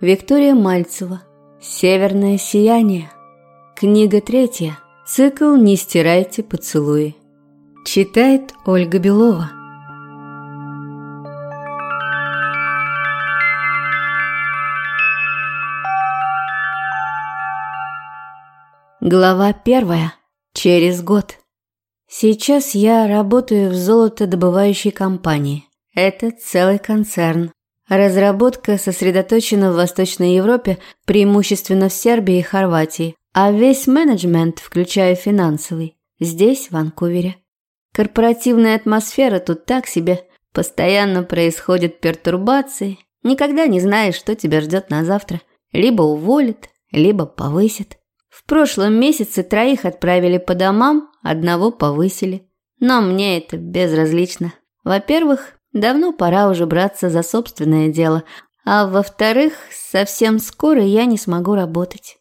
Виктория Мальцева. Северное сияние. Книга третья. Цикл «Не стирайте поцелуи». Читает Ольга Белова. Глава первая. Через год. Сейчас я работаю в золотодобывающей компании. Это целый концерн. Разработка сосредоточена в Восточной Европе, преимущественно в Сербии и Хорватии, а весь менеджмент, включая финансовый, здесь, в Ванкувере. Корпоративная атмосфера тут так себе, постоянно происходят пертурбации, никогда не знаешь, что тебя ждет на завтра. Либо уволят, либо повысят. В прошлом месяце троих отправили по домам, одного повысили. Но мне это безразлично. Во-первых, давно пора уже браться за собственное дело, а во-вторых, совсем скоро я не смогу работать.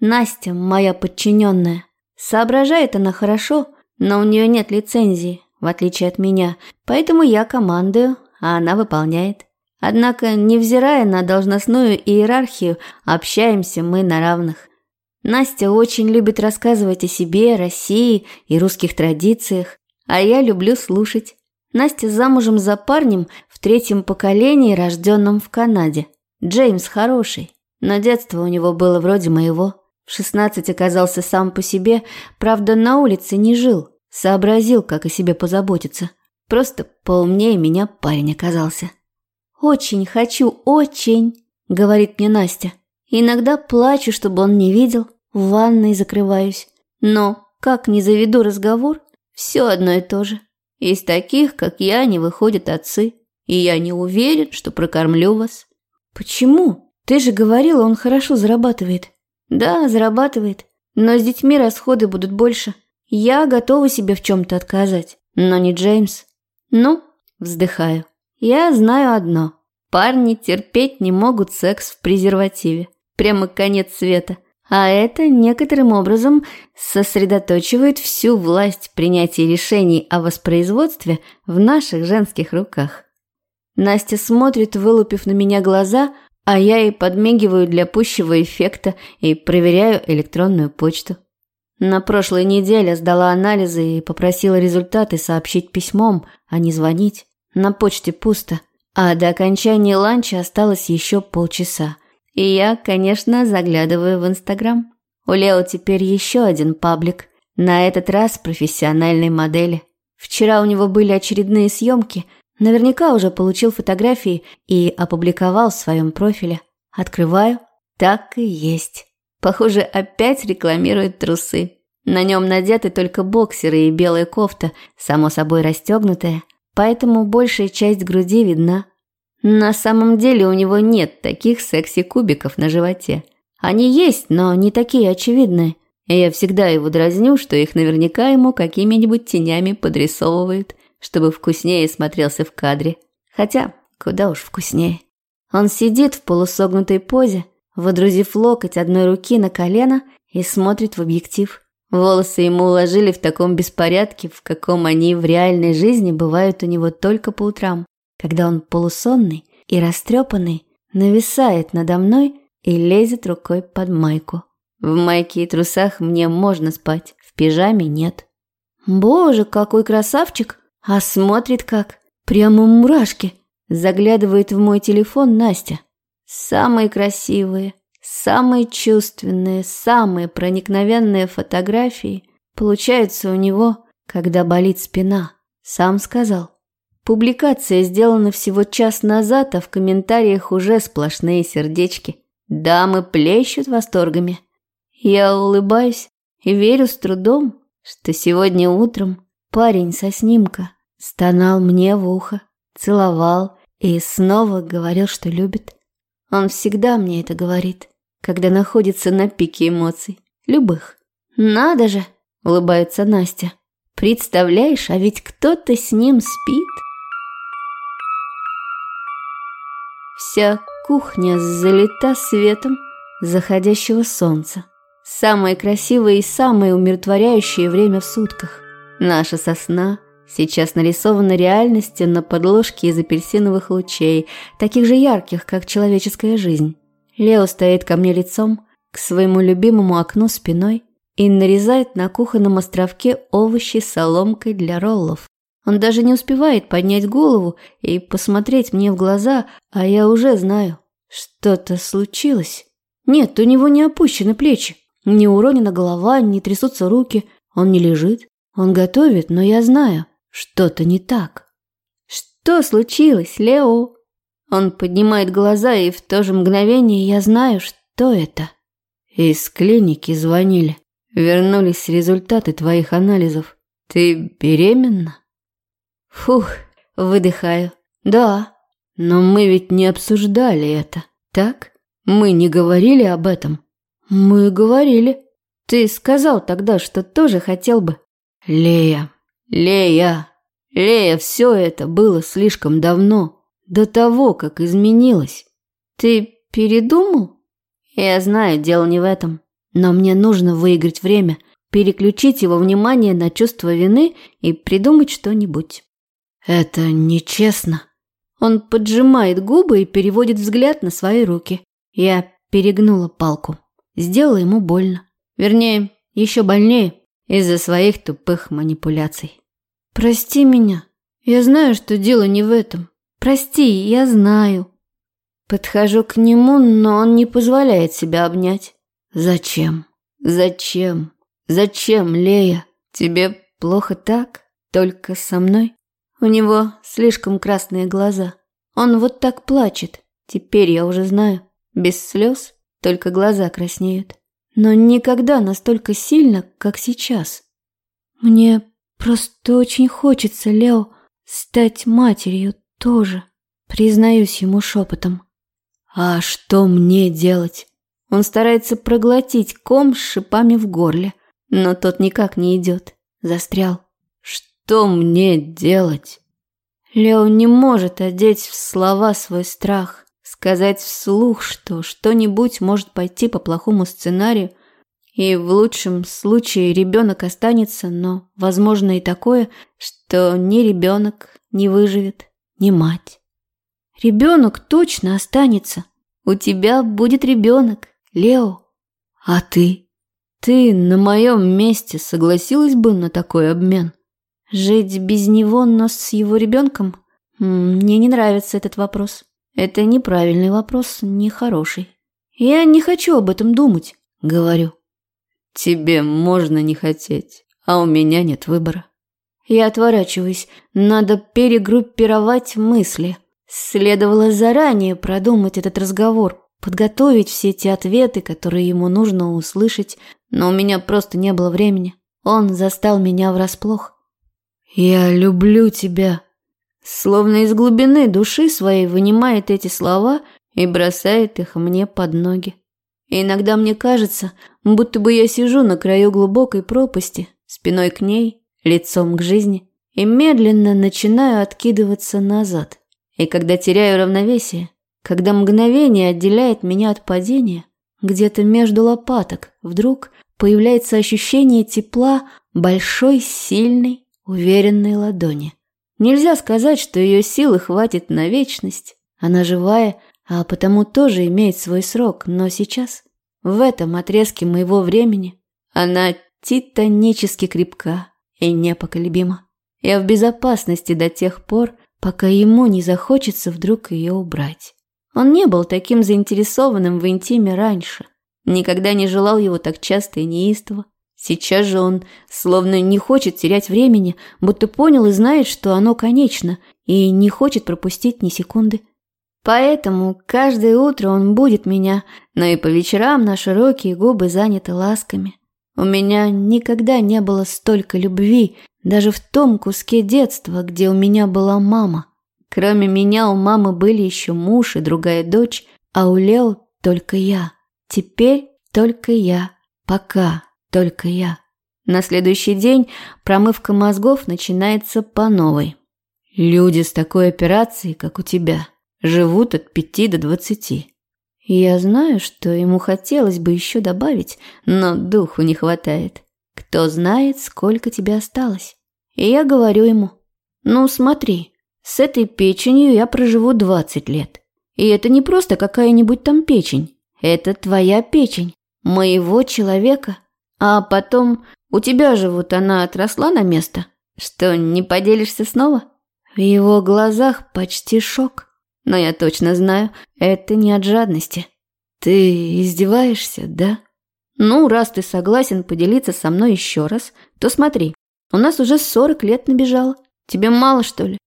Настя, моя подчиненная, соображает она хорошо, но у нее нет лицензии, в отличие от меня, поэтому я командую, а она выполняет. Однако, невзирая на должностную иерархию, общаемся мы на равных. Настя очень любит рассказывать о себе, России и русских традициях, а я люблю слушать. Настя замужем за парнем в третьем поколении, рожденном в Канаде. Джеймс хороший, но детство у него было вроде моего. В 16 оказался сам по себе, правда, на улице не жил, сообразил, как о себе позаботиться. Просто поумнее меня парень оказался. «Очень хочу, очень», — говорит мне Настя. Иногда плачу, чтобы он не видел, в ванной закрываюсь. Но, как не заведу разговор, все одно и то же. Из таких, как я, не выходят отцы. И я не уверен, что прокормлю вас. Почему? Ты же говорила, он хорошо зарабатывает. Да, зарабатывает. Но с детьми расходы будут больше. Я готова себе в чем-то отказать. Но не Джеймс. Ну, вздыхаю. Я знаю одно. Парни терпеть не могут секс в презервативе. Прямо конец света. А это некоторым образом сосредоточивает всю власть принятия решений о воспроизводстве в наших женских руках. Настя смотрит, вылупив на меня глаза, а я ей подмигиваю для пущего эффекта и проверяю электронную почту. На прошлой неделе сдала анализы и попросила результаты сообщить письмом, а не звонить. На почте пусто, а до окончания ланча осталось еще полчаса. И я, конечно, заглядываю в Инстаграм. У Лео теперь еще один паблик, на этот раз профессиональной модели. Вчера у него были очередные съемки, наверняка уже получил фотографии и опубликовал в своем профиле. Открываю, так и есть. Похоже, опять рекламирует трусы. На нем надеты только боксеры и белая кофта, само собой расстегнутая, поэтому большая часть груди видна. На самом деле у него нет таких секси-кубиков на животе. Они есть, но не такие очевидные. Я всегда его дразню, что их наверняка ему какими-нибудь тенями подрисовывают, чтобы вкуснее смотрелся в кадре. Хотя, куда уж вкуснее. Он сидит в полусогнутой позе, водрузив локоть одной руки на колено и смотрит в объектив. Волосы ему уложили в таком беспорядке, в каком они в реальной жизни бывают у него только по утрам когда он полусонный и растрепанный нависает надо мной и лезет рукой под майку. В майке и трусах мне можно спать, в пижаме нет. Боже, какой красавчик! А смотрит как, прямо мурашки. Заглядывает в мой телефон Настя. Самые красивые, самые чувственные, самые проникновенные фотографии получаются у него, когда болит спина. Сам сказал. Публикация сделана всего час назад, а в комментариях уже сплошные сердечки. Дамы плещут восторгами. Я улыбаюсь и верю с трудом, что сегодня утром парень со снимка стонал мне в ухо, целовал и снова говорил, что любит. Он всегда мне это говорит, когда находится на пике эмоций, любых. «Надо же!» – улыбается Настя. «Представляешь, а ведь кто-то с ним спит!» Вся кухня залита светом заходящего солнца. Самое красивое и самое умиротворяющее время в сутках. Наша сосна, Сейчас нарисована реальность на подложке из апельсиновых лучей, таких же ярких, как человеческая жизнь. Лео стоит ко мне лицом, к своему любимому окну спиной и нарезает на кухонном островке овощи соломкой для роллов. Он даже не успевает поднять голову и посмотреть мне в глаза, а я уже знаю, что-то случилось. Нет, у него не опущены плечи, не уронена голова, не трясутся руки, он не лежит, он готовит, но я знаю, что-то не так. Что случилось, Лео? Он поднимает глаза, и в то же мгновение я знаю, что это. Из клиники звонили. Вернулись результаты твоих анализов. Ты беременна? Фух, выдыхаю. Да, но мы ведь не обсуждали это, так? Мы не говорили об этом. Мы говорили. Ты сказал тогда, что тоже хотел бы. Лея, Лея, Лея, все это было слишком давно, до того, как изменилось. Ты передумал? Я знаю, дело не в этом. Но мне нужно выиграть время, переключить его внимание на чувство вины и придумать что-нибудь. Это нечестно. Он поджимает губы и переводит взгляд на свои руки. Я перегнула палку. Сделала ему больно. Вернее, еще больнее из-за своих тупых манипуляций. «Прости меня. Я знаю, что дело не в этом. Прости, я знаю». Подхожу к нему, но он не позволяет себя обнять. «Зачем? Зачем? Зачем, Лея? Тебе плохо так? Только со мной?» У него слишком красные глаза. Он вот так плачет. Теперь я уже знаю. Без слез, только глаза краснеют. Но никогда настолько сильно, как сейчас. Мне просто очень хочется, Лео, стать матерью тоже. Признаюсь ему шепотом. А что мне делать? Он старается проглотить ком с шипами в горле, но тот никак не идет. Застрял. Что мне делать? Лео не может одеть в слова свой страх, сказать вслух, что что-нибудь может пойти по плохому сценарию, и в лучшем случае ребенок останется, но возможно и такое, что ни ребенок не выживет, ни мать. Ребенок точно останется. У тебя будет ребенок. Лео, а ты? Ты на моем месте согласилась бы на такой обмен? Жить без него, но с его ребенком? Мне не нравится этот вопрос. Это неправильный вопрос, нехороший. Я не хочу об этом думать, говорю. Тебе можно не хотеть, а у меня нет выбора. Я отворачиваюсь. Надо перегруппировать мысли. Следовало заранее продумать этот разговор, подготовить все эти ответы, которые ему нужно услышать, но у меня просто не было времени. Он застал меня врасплох. «Я люблю тебя», словно из глубины души своей вынимает эти слова и бросает их мне под ноги. И иногда мне кажется, будто бы я сижу на краю глубокой пропасти, спиной к ней, лицом к жизни, и медленно начинаю откидываться назад. И когда теряю равновесие, когда мгновение отделяет меня от падения, где-то между лопаток вдруг появляется ощущение тепла большой, сильной, уверенной ладони. Нельзя сказать, что ее силы хватит на вечность. Она живая, а потому тоже имеет свой срок, но сейчас, в этом отрезке моего времени, она титанически крепка и непоколебима. Я в безопасности до тех пор, пока ему не захочется вдруг ее убрать. Он не был таким заинтересованным в интиме раньше, никогда не желал его так часто и неистово. Сейчас же он словно не хочет терять времени, будто понял и знает, что оно конечно, и не хочет пропустить ни секунды. Поэтому каждое утро он будет меня, но и по вечерам на широкие губы заняты ласками. У меня никогда не было столько любви, даже в том куске детства, где у меня была мама. Кроме меня у мамы были еще муж и другая дочь, а у Лео только я. Теперь только я. Пока только я. На следующий день промывка мозгов начинается по новой. Люди с такой операцией, как у тебя, живут от пяти до двадцати. Я знаю, что ему хотелось бы еще добавить, но духу не хватает. Кто знает, сколько тебе осталось. И я говорю ему, Ну, смотри, с этой печенью я проживу 20 лет. И это не просто какая-нибудь там печень. Это твоя печень, моего человека. А потом, у тебя же вот она отросла на место. Что, не поделишься снова? В его глазах почти шок. Но я точно знаю, это не от жадности. Ты издеваешься, да? Ну, раз ты согласен поделиться со мной еще раз, то смотри, у нас уже 40 лет набежало. Тебе мало, что ли?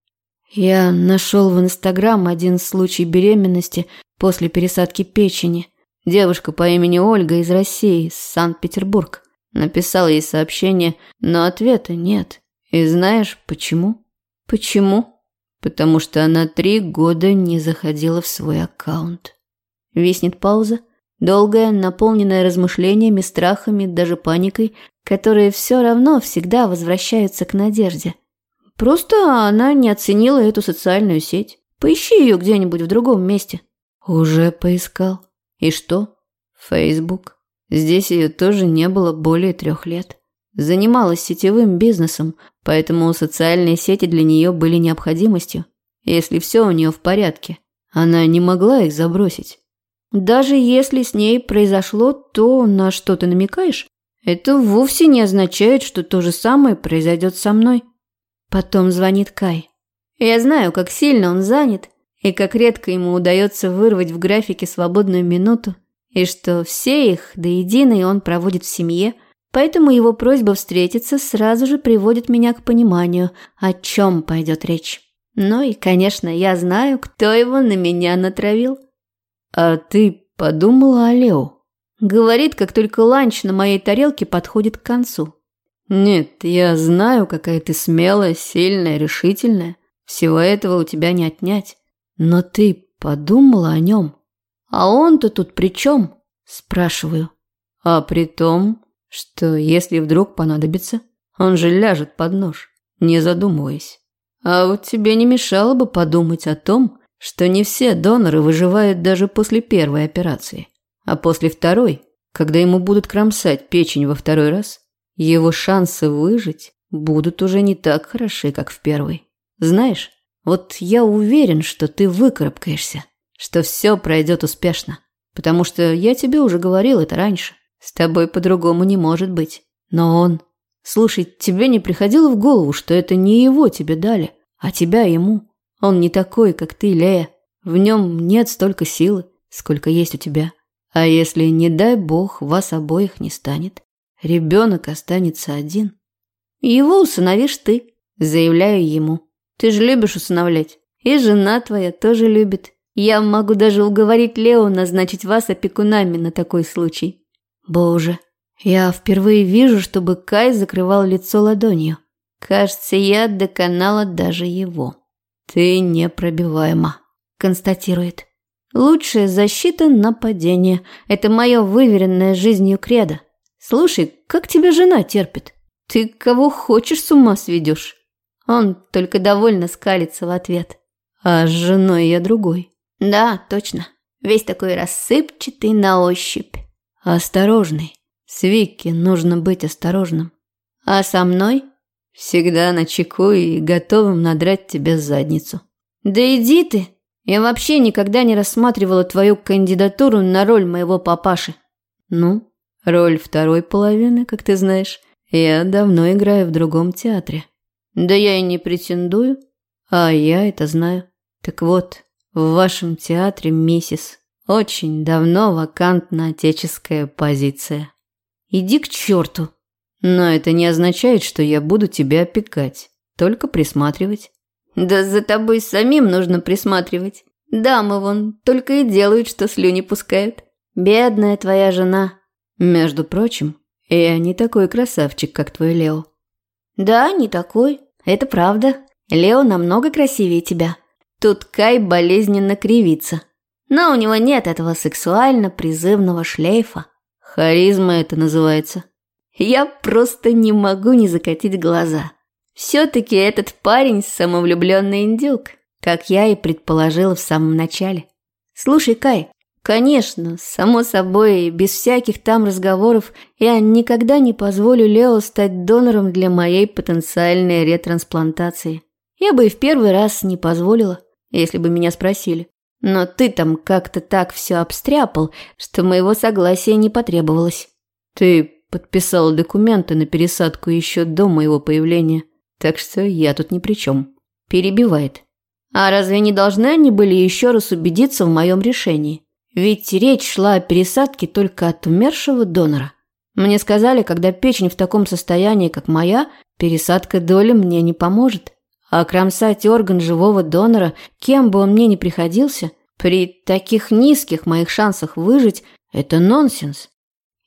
Я нашел в Инстаграм один случай беременности после пересадки печени. Девушка по имени Ольга из России, Санкт-Петербург. Написала ей сообщение, но ответа нет. И знаешь почему? Почему? Потому что она три года не заходила в свой аккаунт. Виснет пауза, долгая, наполненная размышлениями, страхами, даже паникой, которые все равно всегда возвращаются к надежде. Просто она не оценила эту социальную сеть. Поищи ее где-нибудь в другом месте. Уже поискал. И что? Фейсбук. Здесь ее тоже не было более трех лет. Занималась сетевым бизнесом, поэтому социальные сети для нее были необходимостью. Если все у нее в порядке, она не могла их забросить. Даже если с ней произошло то, на что ты намекаешь, это вовсе не означает, что то же самое произойдет со мной. Потом звонит Кай. Я знаю, как сильно он занят, и как редко ему удается вырвать в графике свободную минуту, и что все их до единой он проводит в семье – Поэтому его просьба встретиться сразу же приводит меня к пониманию, о чем пойдет речь. Ну и, конечно, я знаю, кто его на меня натравил. А ты подумала о Лео? Говорит, как только ланч на моей тарелке подходит к концу. Нет, я знаю, какая ты смелая, сильная, решительная. Всего этого у тебя не отнять. Но ты подумала о нем? А он-то тут при чем? Спрашиваю. А при том, что если вдруг понадобится, он же ляжет под нож, не задумываясь. А вот тебе не мешало бы подумать о том, что не все доноры выживают даже после первой операции, а после второй, когда ему будут кромсать печень во второй раз, его шансы выжить будут уже не так хороши, как в первой. Знаешь, вот я уверен, что ты выкарабкаешься, что все пройдет успешно, потому что я тебе уже говорил это раньше. С тобой по-другому не может быть. Но он... Слушай, тебе не приходило в голову, что это не его тебе дали, а тебя ему? Он не такой, как ты, Лея. В нем нет столько силы, сколько есть у тебя. А если, не дай бог, вас обоих не станет, ребенок останется один. Его усыновишь ты, заявляю ему. Ты же любишь усыновлять. И жена твоя тоже любит. Я могу даже уговорить Лео назначить вас опекунами на такой случай. Боже, я впервые вижу, чтобы Кай закрывал лицо ладонью. Кажется, я доконала даже его. Ты непробиваема, констатирует. Лучшая защита – нападение. Это мое выверенное жизнью кредо. Слушай, как тебя жена терпит? Ты кого хочешь с ума сведешь? Он только довольно скалится в ответ. А с женой я другой. Да, точно. Весь такой рассыпчатый на ощупь. Осторожный. С Викки нужно быть осторожным. А со мной? Всегда на чеку и готовым надрать тебе задницу. Да иди ты. Я вообще никогда не рассматривала твою кандидатуру на роль моего папаши. Ну, роль второй половины, как ты знаешь, я давно играю в другом театре. Да я и не претендую. А я это знаю. Так вот, в вашем театре, миссис, очень давно вакантна отеческая позиция. Иди к черту. Но это не означает, что я буду тебя опекать, только присматривать. Да за тобой самим нужно присматривать. Дамы вон только и делают, что слюни пускают. Бедная твоя жена. Между прочим, я не такой красавчик, как твой Лео. Да, не такой. Это правда. Лео намного красивее тебя. Тут Кай болезненно кривится. Но у него нет этого сексуально-призывного шлейфа. Харизма это называется. Я просто не могу не закатить глаза. Все-таки этот парень самовлюбленный индюк, как я и предположила в самом начале. Слушай, Кай, конечно, само собой, без всяких там разговоров, я никогда не позволю Лео стать донором для моей потенциальной ретрансплантации. Я бы и в первый раз не позволила, если бы меня спросили. Но ты там как-то так все обстряпал, что моего согласия не потребовалось. Ты подписал документы на пересадку еще до моего появления, так что я тут ни при чем. Перебивает. А разве не должны они были еще раз убедиться в моем решении? Ведь речь шла о пересадке только от умершего донора. Мне сказали, когда печень в таком состоянии, как моя, пересадка доли мне не поможет. А кромсать орган живого донора, кем бы он мне ни приходился, при таких низких моих шансах выжить, это нонсенс.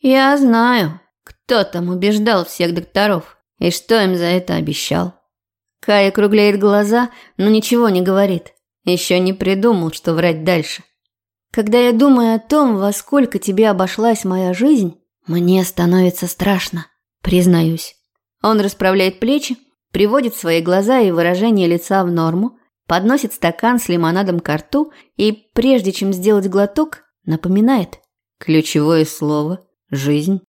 Я знаю, кто там убеждал всех докторов и что им за это обещал. Кай округляет глаза, но ничего не говорит. Еще не придумал, что врать дальше. Когда я думаю о том, во сколько тебе обошлась моя жизнь, мне становится страшно, признаюсь. Он расправляет плечи, приводит свои глаза и выражение лица в норму, подносит стакан с лимонадом к рту и, прежде чем сделать глоток, напоминает. Ключевое слово – жизнь.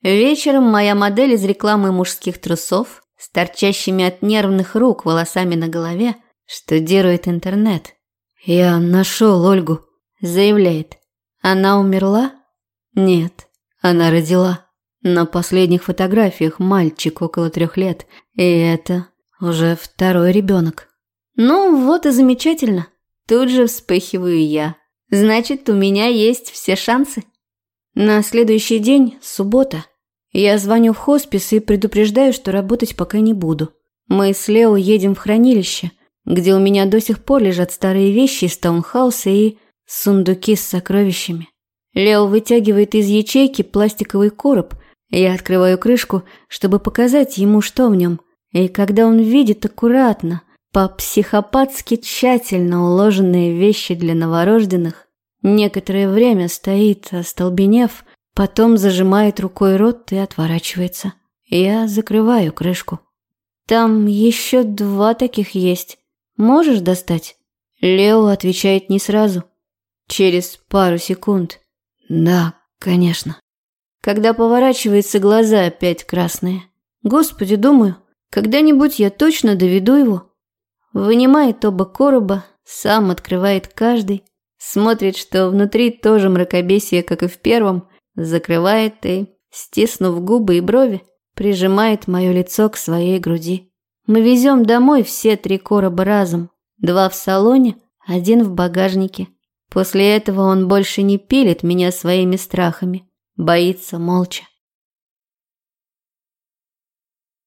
Вечером моя модель из рекламы мужских трусов с торчащими от нервных рук волосами на голове штудирует интернет. «Я нашел Ольгу», – заявляет. «Она умерла?» «Нет, она родила». На последних фотографиях мальчик около трех лет, и это уже второй ребенок. Ну, вот и замечательно. Тут же вспыхиваю я. Значит, у меня есть все шансы. На следующий день, суббота, я звоню в хоспис и предупреждаю, что работать пока не буду. Мы с Лео едем в хранилище, где у меня до сих пор лежат старые вещи из таунхауса и сундуки с сокровищами. Лео вытягивает из ячейки пластиковый короб – я открываю крышку, чтобы показать ему, что в нем. И когда он видит аккуратно, по-психопатски тщательно уложенные вещи для новорожденных, некоторое время стоит, остолбенев, потом зажимает рукой рот и отворачивается. Я закрываю крышку. Там еще два таких есть. Можешь достать? Лео отвечает не сразу. Через пару секунд. Да, конечно когда поворачивается глаза опять красные. Господи, думаю, когда-нибудь я точно доведу его. Вынимает оба короба, сам открывает каждый, смотрит, что внутри тоже мракобесие, как и в первом, закрывает и, стиснув губы и брови, прижимает мое лицо к своей груди. Мы везем домой все три короба разом, два в салоне, один в багажнике. После этого он больше не пилит меня своими страхами боится молча.